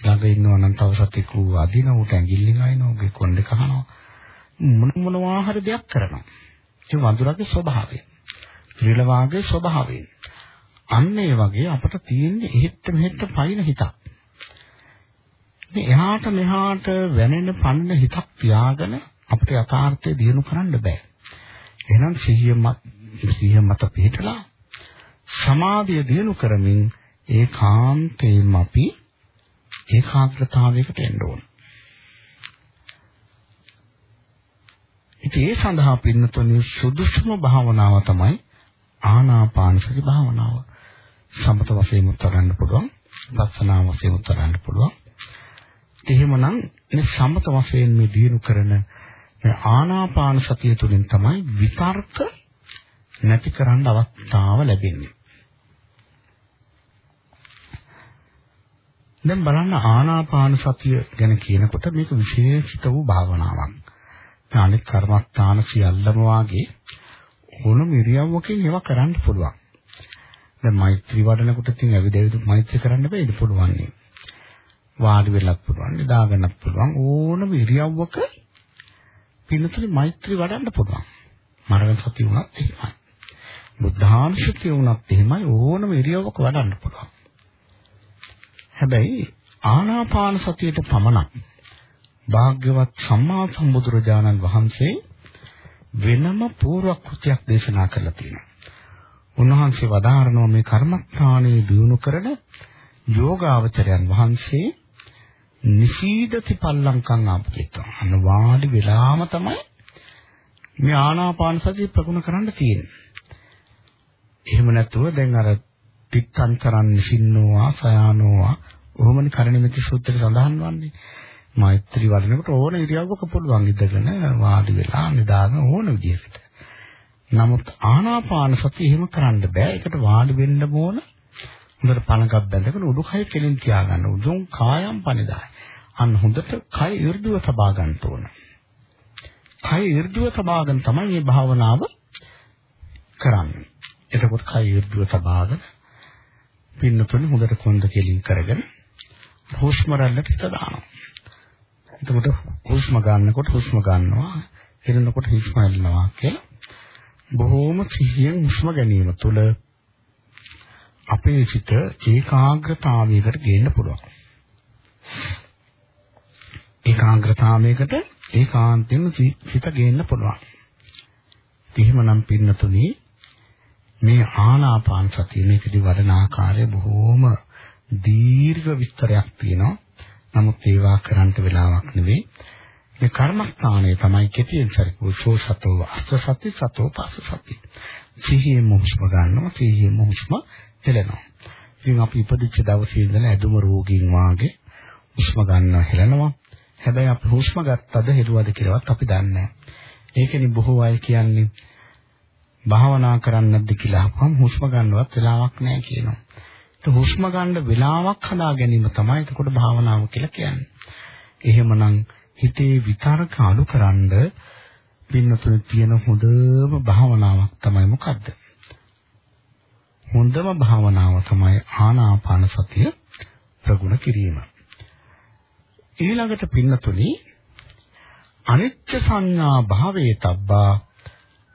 ළඟ ඉන්නවා නම් තව සතෙකු අදින උට ඇඟිල්ලෙන් අයිනවා උගේ කොණ්ඩේ කහනවා. මොන මොනවා හරි දෙයක් කරනවා. ඒ වඳුරාගේ ස්වභාවය. ත්‍රිලවාගේ ස්වභාවය. අන්න ඒ වගේ අපට තියෙන්නේ එහෙත් මෙහෙත් පයින් හිතක්. මේ එහාට මෙහාට වැනෙන පන්න හිතක් තියාගෙන අපිට යථාර්ථය දිනු කරන්න බෑ. එහෙනම් සිහිය මත සිහිය මත පිටලා සමාධිය දිනු කරමින් ඒකාන්තයෙන්ම අපි ඒකාග්‍රතාවයකට එන්න ඕන. ඉතින් ඒ සඳහා පින්නතුනි සුදුසුම භාවනාව තමයි ආනාපාන සති භාවනාව. සමත වශයෙන් උත්තරන්න පුළුවන්, ලක්ෂණා වශයෙන් උත්තරන්න පුළුවන්. එහෙමනම් මේ සමත වශයෙන් මේ දිනු කරන ආනාපාන සතිය තුළින් තමයි විතර්ක නැති කරන්න අවස්ථාව ලැබෙන්නේ. දැන් බලන්න ආනාපාන සතිය ගැන කියනකොට මේක විශේෂිත වූ භාවනාවක්. අනිත් කර්මස්ථාන සියල්ලම වාගේ ඕනම ඉරියව්වකින් ඒවා කරන්න පුළුවන්. දැන් මෛත්‍රී වඩනකොට ඉතින් ඇවිදවිද මෛත්‍රී කරන්න බෑද පුළුවන් නේ. වාඩි වෙලක් පුළුවන්, නිදා ගන්නත් පුළුවන් ඕනම ඉරියව්වක පින්නතුනේ මෛත්‍රී වඩන්න පුළුවන්. මරණ සතිය වුණත් එහෙමයි. බුද්ධාංශතිය වුණත් එහෙමයි ඕනම ඉරියව්වක වඩන්න පුළුවන්. හැබැයි ආනාපාන සතියට පමණක් භාග්‍යවත් සම්මා සම්බුදුරජාණන් වහන්සේ වෙනම පූර්ව කෘතියක් දේශනා කළා තියෙනවා. උන්වහන්සේ වදාारणව මේ කර්මස්ථානයේ දිනු කරන යෝගාවචරයන් වහන්සේ නිසීදති පල්ලංකම් ආපකේතන. අන්න වාඩි වෙලාම තමයි මේ ආනාපාන සතිය ප්‍රගුණ කරන්න තියෙන්නේ. එහෙම නැතුව දැන් අර තිත්තං කරන්නේ සින්නෝවා සයානෝවා ඔහොමනේ කරණිමෙති සූත්‍රයේ සඳහන් වන්නේ. මෛත්‍රී වඩනකොට ඕන ඉරියව්වක පුළුවන් ඉඳගෙන වාඩි වෙලා නිදාගෙන ඕන විදිහකට. නමුත් ආනාපාන සතිය එහෙම කරන්න බෑ. ඒකට වාඩි වෙන්න ඕන. හොඳට පණකක් බැඳගෙන උඩුකය කෙලින් තියාගන්න. උදුම් කායම් පනිදාය. අන්න හොඳට කය ඉර්ධුව තබා ගන්න ඕන. කය ඉර්ධුව තබාගෙන තමයි මේ භාවනාව කරන්නේ. එතකොට කය ඉර්ධුව තබාගෙන පින්නතුනේ හොඳට කොන්ද කෙලින් කරගෙන හුස්ම රැල්ලට හිත දානවා. එතකොට හුස්ම ගන්නකොට හුස්ම ගන්නවා, හෙලනකොට හුස්ම හෙලනවා කියලා බොහෝම සිහියෙන් හුස්ම ගැනීම තුළ අපේ සිත ඒකාග්‍රතාවයකට ගේන්න පුළුවන්. ඒකාග්‍රතාවයකට ඒකාන්තයෙන්ම සිත ගේන්න පුළුවන්. එහෙමනම් පින්නතුනි මේ ආනාපාන සතිය මේකදී වඩන ආකාරය බොහෝම දීර්ඝ විස්තරයක් තියෙනවා. නමුත් ඒවා කරන්න වෙලාවක් නෙවෙයි. මේ කර්මස්ථානය තමයි කෙටියෙන් සරිපු සෝසතෝ අස්ස සති සතෝ පස්ස සති. සිහියේ මොහොස්ම ගන්නවා සිහියේ මොහොස්ම හෙලනවා. ඉතින් අපි ඉපදිච්ච දවසේ ඉඳලා ඇදුම රෝගීන් වාගේ හුස්ම ගන්නවා හෙලනවා. හැබැයි අපි හුස්ම ගත්තද හෙළුවද කියලාවත් අපි දන්නේ නැහැ. ඒකනේ බොහෝ අය කියන්නේ භාවනා කරන්නක්ද කියලා අහපුවම හුස්ම ගන්නවත් වෙලාවක් නැහැ කියනවා. ඒ හුස්ම ගන්න වෙලාවක් හදා ගැනීම තමයි එතකොට භාවනාව කියලා කියන්නේ. එහෙමනම් හිතේ විතරක අඩුකරනද පින්නතුනේ තියෙන හොඳම භාවනාවක් තමයි මොකද්ද? හොඳම භාවනාව තමයි ආනාපාන සතිය ප්‍රගුණ කිරීම. ඊළඟට පින්නතුනි අනිත්‍ය සංඥා භාවයේ තබ්බා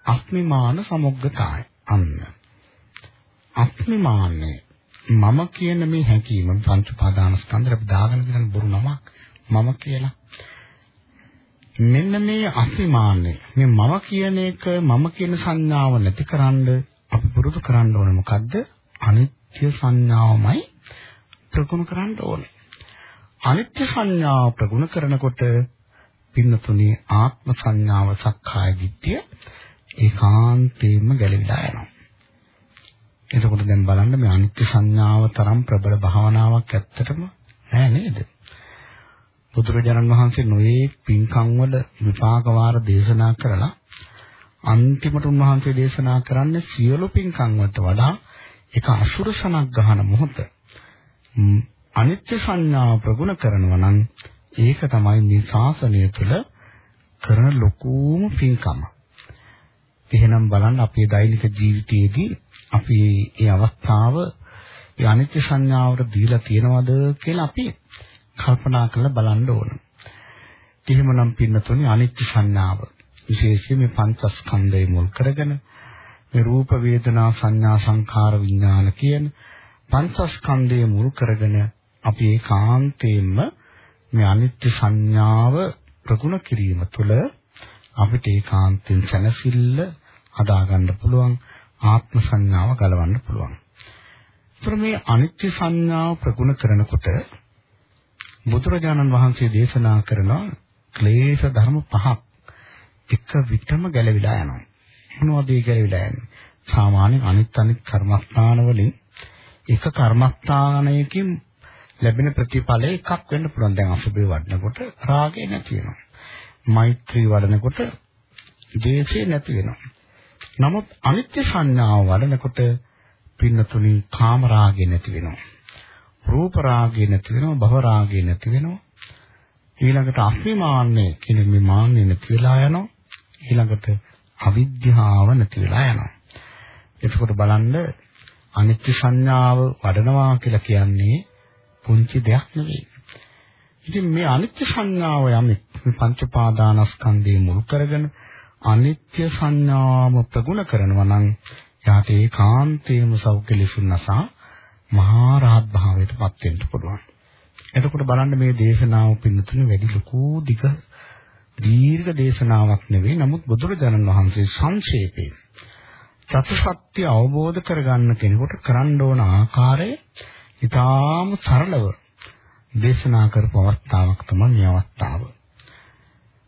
අස්මිමාන සමුග්ගතාය අන්න අස්මිමානේ මම කියන මේ හැඟීම පංච පාදාන ස්කන්ධය අපි දාගෙන කියන බොරු නමක් මම කියලා මෙන්න මේ අස්මිමානේ මේ මම කියන එක මම කියන සංඥාව නැතිකරන්න අපි පුරුදු කරන්න ඕනේ මොකද්ද අනිත්‍ය සංඥාවමයි ප්‍රගුණ කරන්න ඕනේ අනිත්‍ය සංඥාව ප්‍රගුණ කරනකොට පින්නතුනේ ආත්ම සංඥාව සක්කාය දිට්ඨිය ඒකාන්තයෙන්ම ගැලවිලා යනවා. එතකොට දැන් බලන්න මේ අනිත්‍ය සංඥාව තරම් ප්‍රබල භාවනාවක් ඇත්තටම නෑ නේද? බුදුරජාණන් වහන්සේ නොයේ පින්කම් වල විපාක වාර දේශනා කරලා අන්තිමට උන්වහන්සේ දේශනා කරන්නේ සියලු පින්කම් වලට වඩා එක අසුරසනක් ගහන මොහොත අනිත්‍ය සංඥාව ප්‍රගුණ කරනවා නම් ඒක තමයි මේ ශාසනය තුළ කරන ලොකුම පින්කම. එහෙනම් බලන්න අපේ දෛනික ජීවිතයේදී අපි මේ අවස්ථාව ඒ අනිත්‍ය සංඥාවට දීලා තියෙනවද කියලා අපි කල්පනා කරලා බලන්න ඕන. එහෙමනම් පින්නතුනේ අනිත්‍ය සංඥාව විශේෂයෙන් මේ පංචස්කන්ධය මුල් කරගෙන මේ රූප වේදනා සංඥා සංඛාර විඥාන කියන පංචස්කන්ධය මුල් කරගෙන අපි ඒකාන්තයෙන්ම මේ අනිත්‍ය සංඥාව ප්‍රගුණ කිරීම තුළ අපිට ඒකාන්තයෙන් සැනසෙල්ල හදා ගන්න පුළුවන් ආත්ම සංඥාව ගලවන්න පුළුවන්. ඒතර මේ අනිත්‍ය සංඥාව ප්‍රගුණ කරනකොට බුදුරජාණන් වහන්සේ දේශනා කරන ක්ලේශ ධර්ම පහක් එක විටම ගැලවිලා යනවා. මොනවද ඒ ගැලවිලා යන්නේ? සාමාන්‍ය අනිත් අනිත් කර්මස්ථාන වලින් එක කර්මස්ථානයකින් ලැබෙන ප්‍රතිඵලය එකක් වෙන්න පුළුවන්. දැන් අසුබේ වඩනකොට රාගය නැති වෙනවා. මෛත්‍රී වඩනකොට ද්වේෂය නැති වෙනවා. නමුත් අනිත්‍ය සංඥාව වඩනකොට පින්නතුනි කාම රාගය නැති වෙනවා. රූප රාගය නැති වෙනවා, භව රාගය නැති වෙනවා. ඊළඟට අස්මිමාන්නේ කියන මේ මාන්නේ නැති වෙලා යනවා. ඊළඟට අවිද්‍යාව නැති වෙලා යනවා. එතකොට බලන්න අනිත්‍ය සංඥාව වඩනවා කියලා කියන්නේ පුංචි දෙයක් නෙවෙයි. ඉතින් මේ අනිත්‍ය සංඥාව යම් මේ පංච පාදානස්කන්ධය මුල් කරගෙන අනිත්‍ය සංඥාම ප්‍රගුණ කරනවා නම් යාට ඒකාන්තේම සෞඛ්‍යලිසුන්නසා මහා රහත් භාවයට පත් වෙන්න පුළුවන්. එතකොට බලන්න මේ දේශනාව පින්නතුනේ වැඩි ලොකු දිග දීර්ඝ දේශනාවක් නෙවෙයි. නමුත් බුදුරජාණන් වහන්සේ සංක්ෂේපයෙන් චතුසත්‍ය අවබෝධ කරගන්න කෙනෙකුට කරන්න ඕන ආකාරය ඊටාම සරලව දේශනා කරපු අවස්ථාවක් තමයි මේ අවස්ථාව.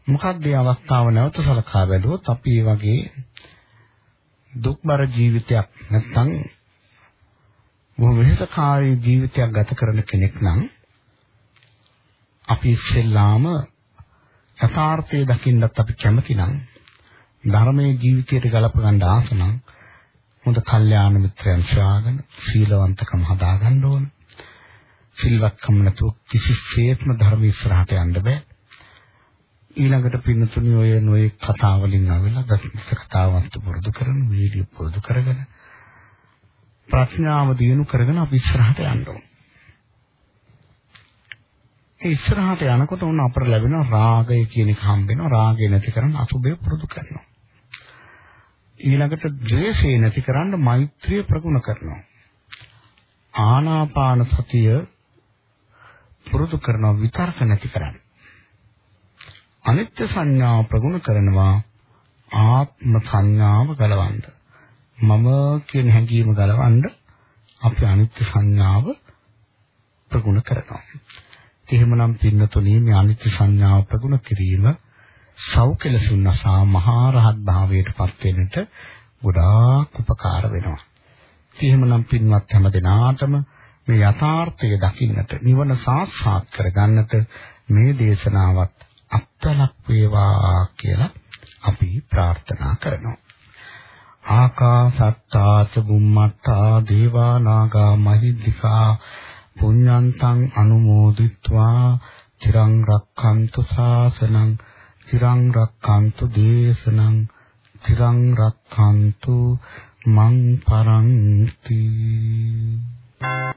මොකක්ද මේ අවස්ථාව නැවත සලකා බැලුවොත් අපි මේ වගේ දුක්බර ජීවිතයක් නැත්නම් බොහොම වෙහෙසකාරී ජීවිතයක් ගත කරන කෙනෙක් නම් අපි ඉස්සෙල්ලාම යථාර්ථය දකින්නත් අපි කැමති නම් ධර්මයේ ජීවිතයට ගලප ගන්න ආස නම් හොඳ කල්යාණ මිත්‍රයන් සොයාගෙන සීලවන්තකම හදාගන්න ඕන. සිල්වත්කම නැතුව කිසිසේත්ම ධර්ම ඉස්සරහට යන්න බෑ. ඊළඟට පින්නතුනි ඔය නොයේ කතා වලින් අවිලා දසිත කතාවන්ත පුරුදු කරන වීඩියෝ පුරුදු කරගෙන ප්‍රඥාව දිනු කරගෙන අපි ඉස්සරහට යන්න ඕන. ඒ ඉස්සරහට යනකොට උන් අපර ලැබෙන රාගය කියන එක හම්බ වෙනවා. රාගය නැති කරන් අසුබය පුරුදු කරනවා. ඊළඟට ද්වේෂය නැති කරන්න මෛත්‍රිය ප්‍රගුණ කරනවා. ආනාපාන සතිය පුරුදු කරනවා විතර්ක නැති කරන්න. අනිත්‍ය සංඥාව ප්‍රගුණ කරනවා ආත්ම සංඥාව ගලවන්න. මම කියන හැඟීම ගලවන්න අපි අනිත්‍ය සංඥාව ප්‍රගුණ කරනවා. එහෙමනම් පින්නතුණී මේ අනිත්‍ය සංඥාව ප්‍රගුණ කිරීම සෞඛලසුන්නසා මහා රහත් භාවයට පත් වෙන්නට ගොඩාක් උපකාර වෙනවා. එහෙමනම් පින්වත් හැම දිනාටම මේ යථාර්ථය දකින්නට නිවන සාක්ෂාත් කරගන්නට මේ දේශනාවත් අත්ලක් වේවා කියලා අපි ප්‍රාර්ථනා කරනවා. ආකාසත්තා ච බුම්මත්තා දේවා නාග මහිද්దికා පුඤ්ඤන්තං අනුමෝදිත්වා චිරං රක්ඛන්තු ශාසනං චිරං රක්ඛන්තු දේශනං චිරං රක්ඛන්තු මං පරන්ති